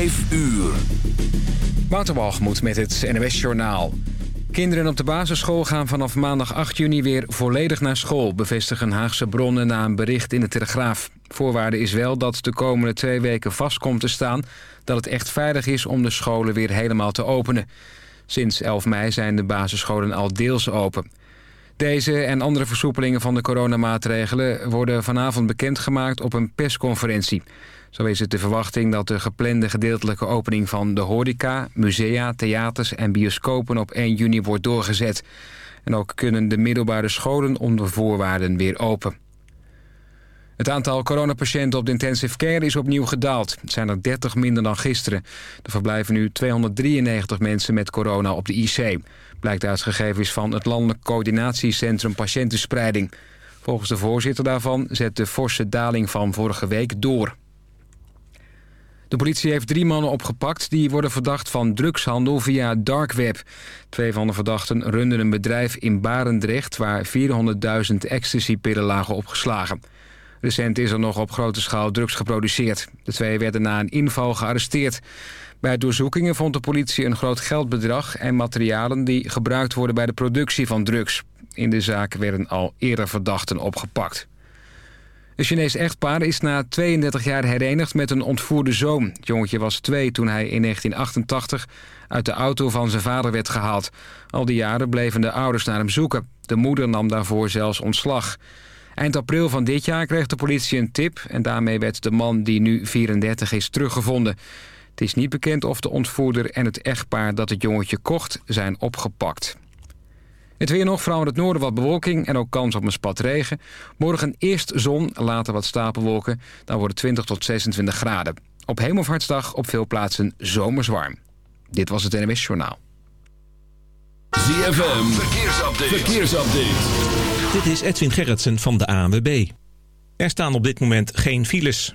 5 uur. Waterwalgemoed met het NWS Journaal. Kinderen op de basisschool gaan vanaf maandag 8 juni weer volledig naar school... bevestigen Haagse bronnen na een bericht in de Telegraaf. Voorwaarde is wel dat de komende twee weken vast komt te staan... dat het echt veilig is om de scholen weer helemaal te openen. Sinds 11 mei zijn de basisscholen al deels open. Deze en andere versoepelingen van de coronamaatregelen... worden vanavond bekendgemaakt op een persconferentie... Zo is het de verwachting dat de geplande gedeeltelijke opening van de horeca, musea, theaters en bioscopen op 1 juni wordt doorgezet. En ook kunnen de middelbare scholen onder voorwaarden weer open. Het aantal coronapatiënten op de intensive care is opnieuw gedaald. Het zijn er 30 minder dan gisteren. Er verblijven nu 293 mensen met corona op de IC. Blijkt uit gegevens van het Landelijk Coördinatiecentrum Patiëntenspreiding. Volgens de voorzitter daarvan zet de forse daling van vorige week door. De politie heeft drie mannen opgepakt die worden verdacht van drugshandel via dark web. Twee van de verdachten runden een bedrijf in Barendrecht... waar 400.000 ecstasypillen lagen opgeslagen. Recent is er nog op grote schaal drugs geproduceerd. De twee werden na een inval gearresteerd. Bij doorzoekingen vond de politie een groot geldbedrag... en materialen die gebruikt worden bij de productie van drugs. In de zaak werden al eerder verdachten opgepakt. Een Chinees echtpaar is na 32 jaar herenigd met een ontvoerde zoon. Het jongetje was twee toen hij in 1988 uit de auto van zijn vader werd gehaald. Al die jaren bleven de ouders naar hem zoeken. De moeder nam daarvoor zelfs ontslag. Eind april van dit jaar kreeg de politie een tip... en daarmee werd de man die nu 34 is teruggevonden. Het is niet bekend of de ontvoerder en het echtpaar dat het jongetje kocht zijn opgepakt. Het weer nog, vooral in het noorden wat bewolking en ook kans op een spat regen. Morgen eerst zon, later wat stapelwolken. Dan wordt het 20 tot 26 graden. Op Hemelvaartsdag op veel plaatsen zomers warm. Dit was het NWS Journaal. ZFM, verkeersupdate. verkeersupdate. Dit is Edwin Gerritsen van de ANWB. Er staan op dit moment geen files.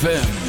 ZFM.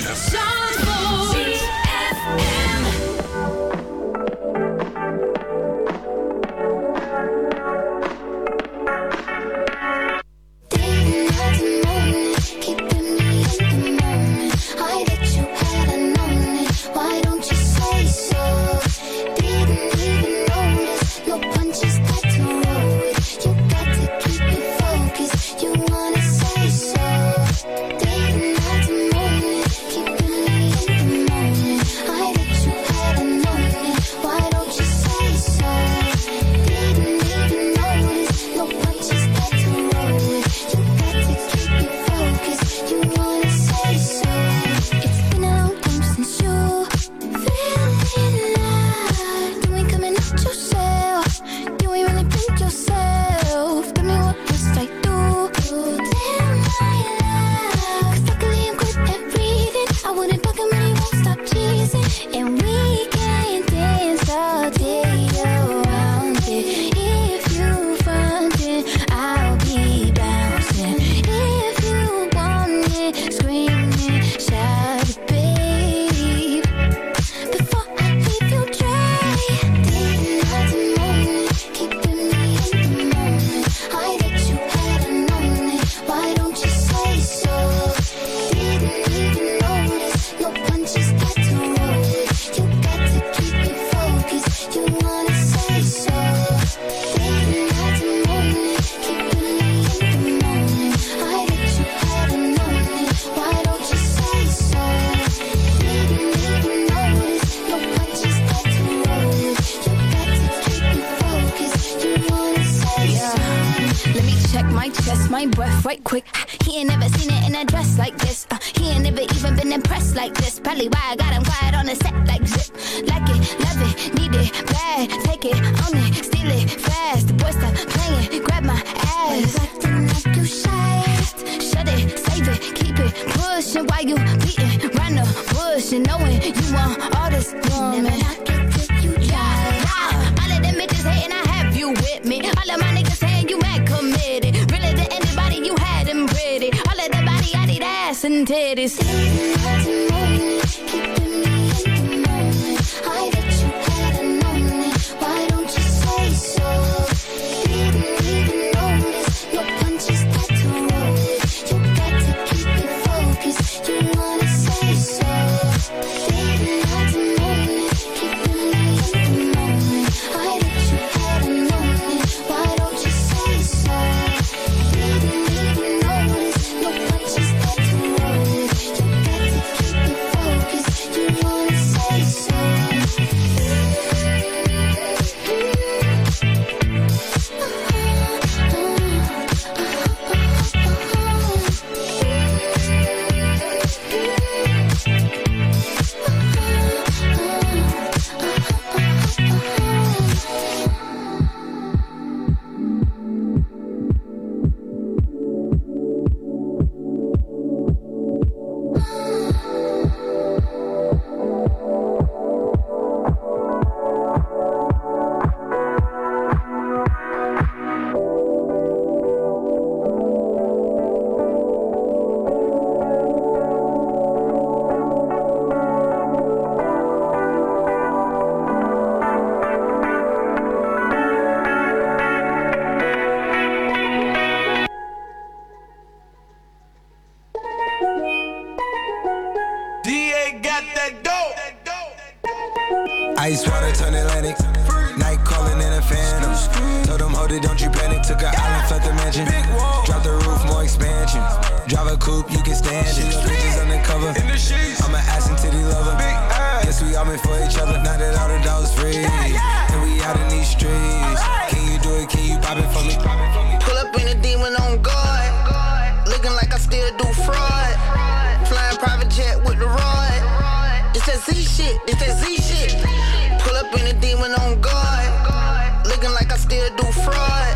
Still do fraud.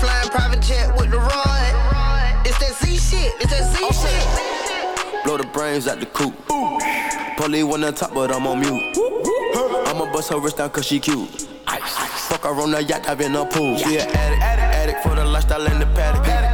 Flying private jet with the rod. It's that Z shit. It's that Z shit. Blow the brains out the coop. Polly one on top, but I'm on mute. I'ma bust her wrist down cause she cute. Fuck her on the yacht, I've in a pool. She an addict, addict for the lifestyle and the paddock.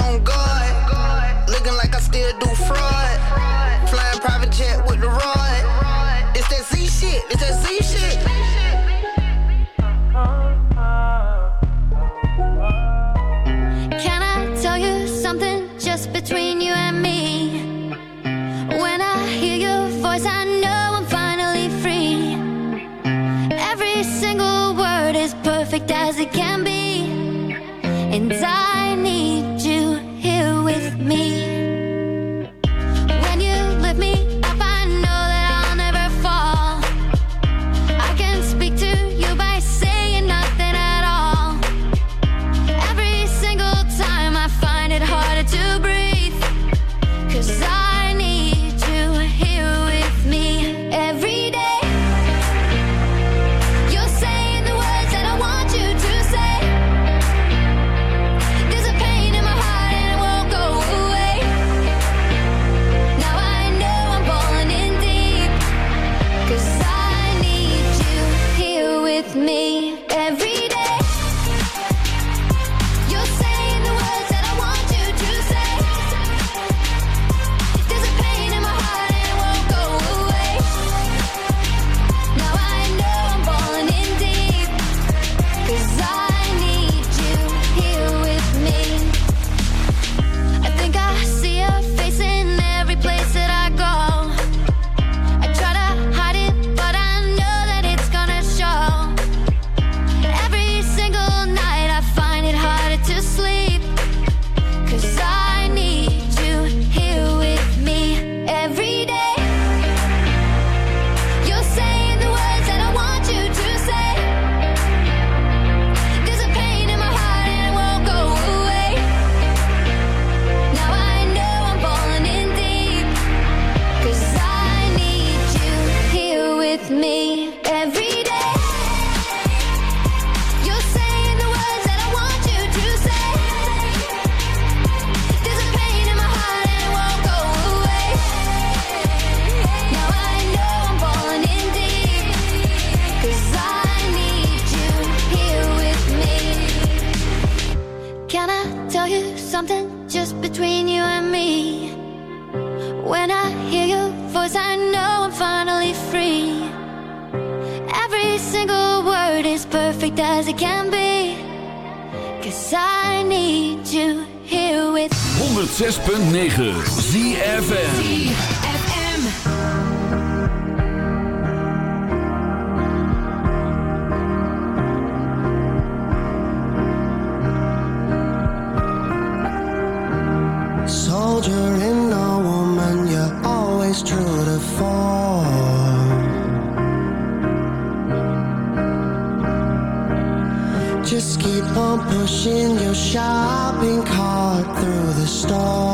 on guard. Looking like I still do fraud. Flying private jet with the rod. It's that Z shit. It's that Z shit. Can I tell you something just between you and me? When I hear your voice, I know I'm finally free. Every single word is perfect as it can be. And I me. Pushing your shopping cart through the storm.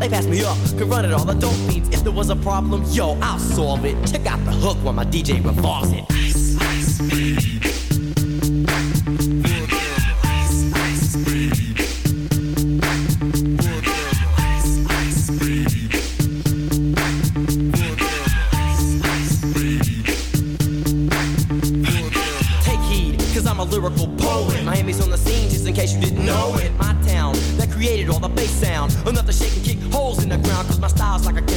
They passed me up, could run it all the dope fiends. If there was a problem, yo, I'll solve it. Check out the hook while my DJ revolves it. Ice, ice, lyrical poet. Miami's on the scene, just in case you didn't know it. My town that created all the bass sound.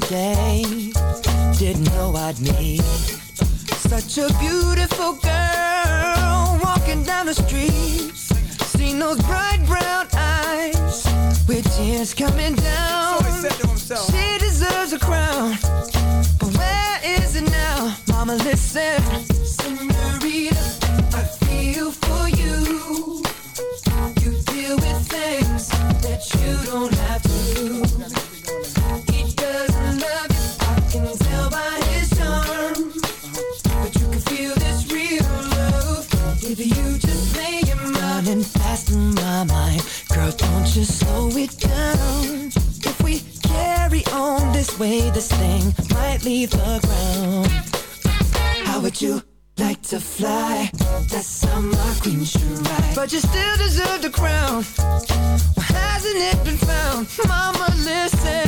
Day, didn't know I'd meet such a beautiful girl walking down the street. Seen those bright brown eyes with tears coming down. So he said to himself. She deserves a crown, but where is it now? Mama, listen, Senorita, I feel for. You Girl, slow it down. If we carry on this way, this thing might leave the ground. How would you like to fly? That's how my queen should ride. But you still deserve the crown. Why hasn't it been found? Mama, listen.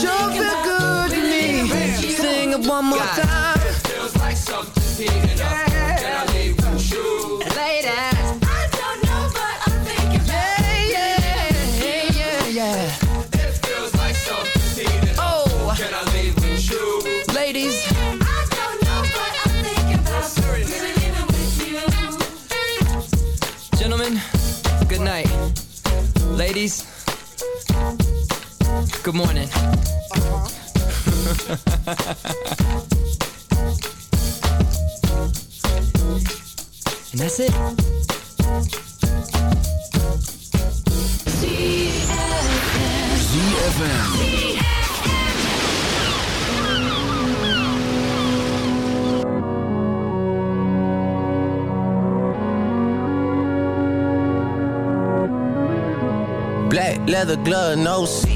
sure feel good to me. Sing it one more time. It feels like something's heating up. Can I leave with you? Ladies, I don't know, but I'm thinking yeah, yeah, yeah, yeah. It feels like something's heating up. Oh, Can I leave with you? ladies. I don't know, but I'm thinking really living with you. Gentlemen, good night. Ladies, good morning. and that's it. ZFM. Black leather glove, no sequins.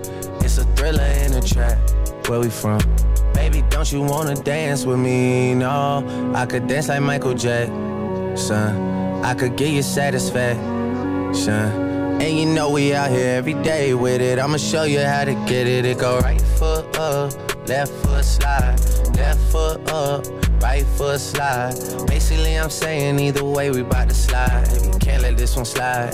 It's a thriller in a trap. Where we from? Baby, don't you wanna dance with me? No, I could dance like Michael Jackson. I could get you satisfaction. And you know we out here every day with it. I'ma show you how to get it. It go right foot up, left foot slide, left foot up, right foot slide. Basically, I'm saying either way, we bout to slide. Can't let this one slide.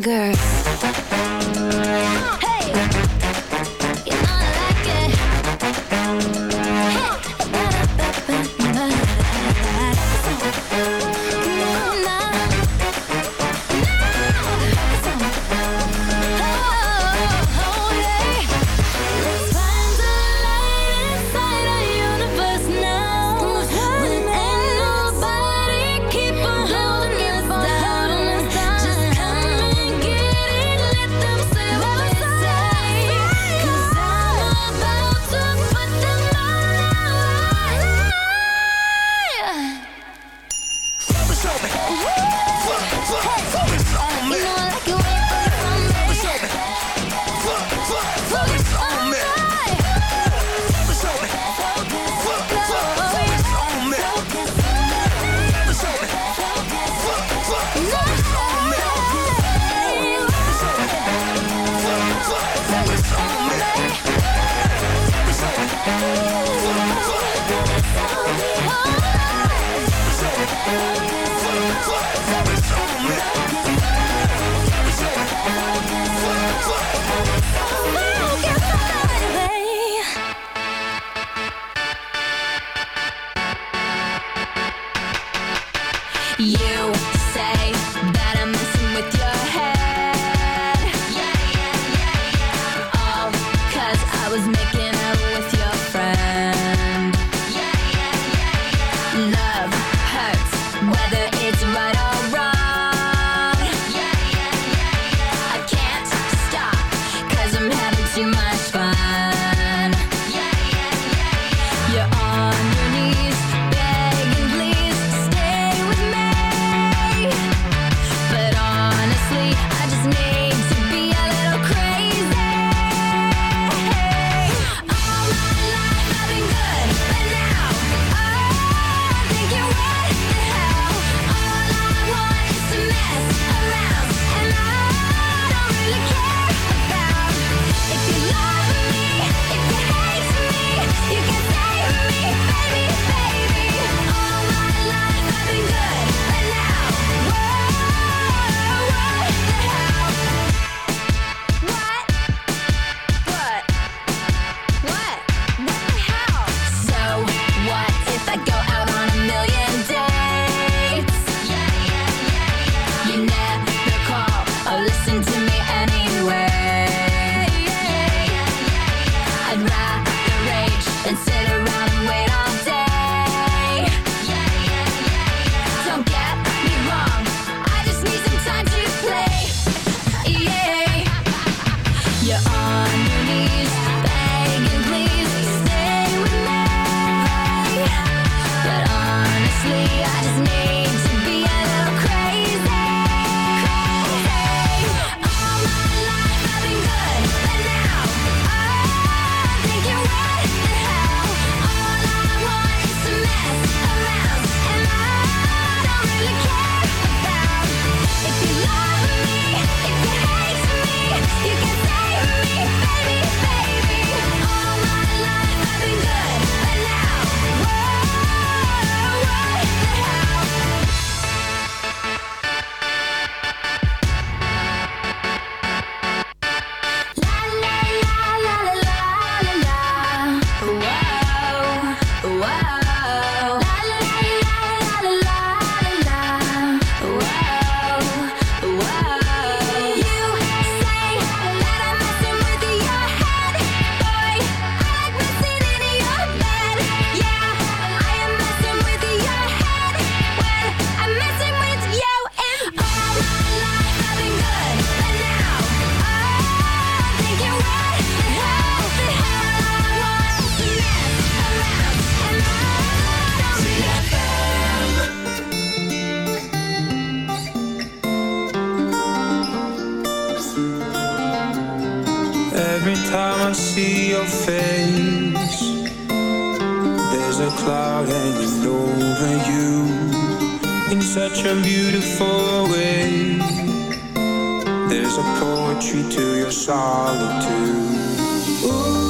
Girl. There's a poetry to your solitude. Ooh,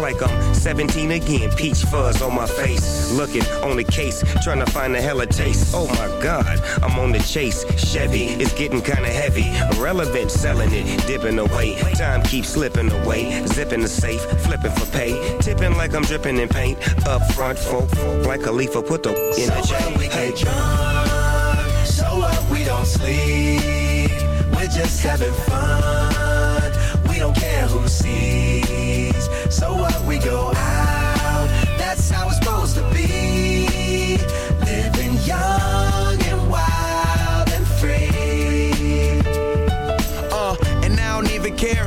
like I'm 17 again. Peach fuzz on my face. Looking on the case, trying to find a hella taste. Oh my god, I'm on the chase. Chevy, it's getting kinda heavy. Irrelevant, selling it, dipping away. Time keeps slipping away. Zipping the safe, flipping for pay. Tipping like I'm dripping in paint. Up front, folk, like a leaf, put the in the So chain. we Hey. get drunk, so what we don't sleep. We're just having fun. We don't care who sees. We go out. That's how it's supposed to be. Living young and wild and free. Uh, and I don't even care.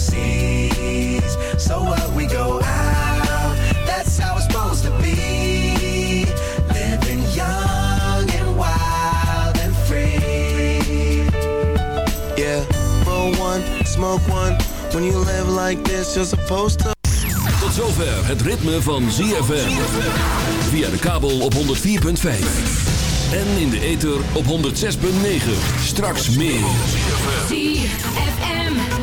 Sees. So what we go out. That's how it's supposed to be. Living young and wild and free. Yeah, roll one, smoke one. When you live like this, you're supposed to. Tot zover het ritme van ZFM. Via de kabel op 104.5. En in de ether op 106.9. Straks meer.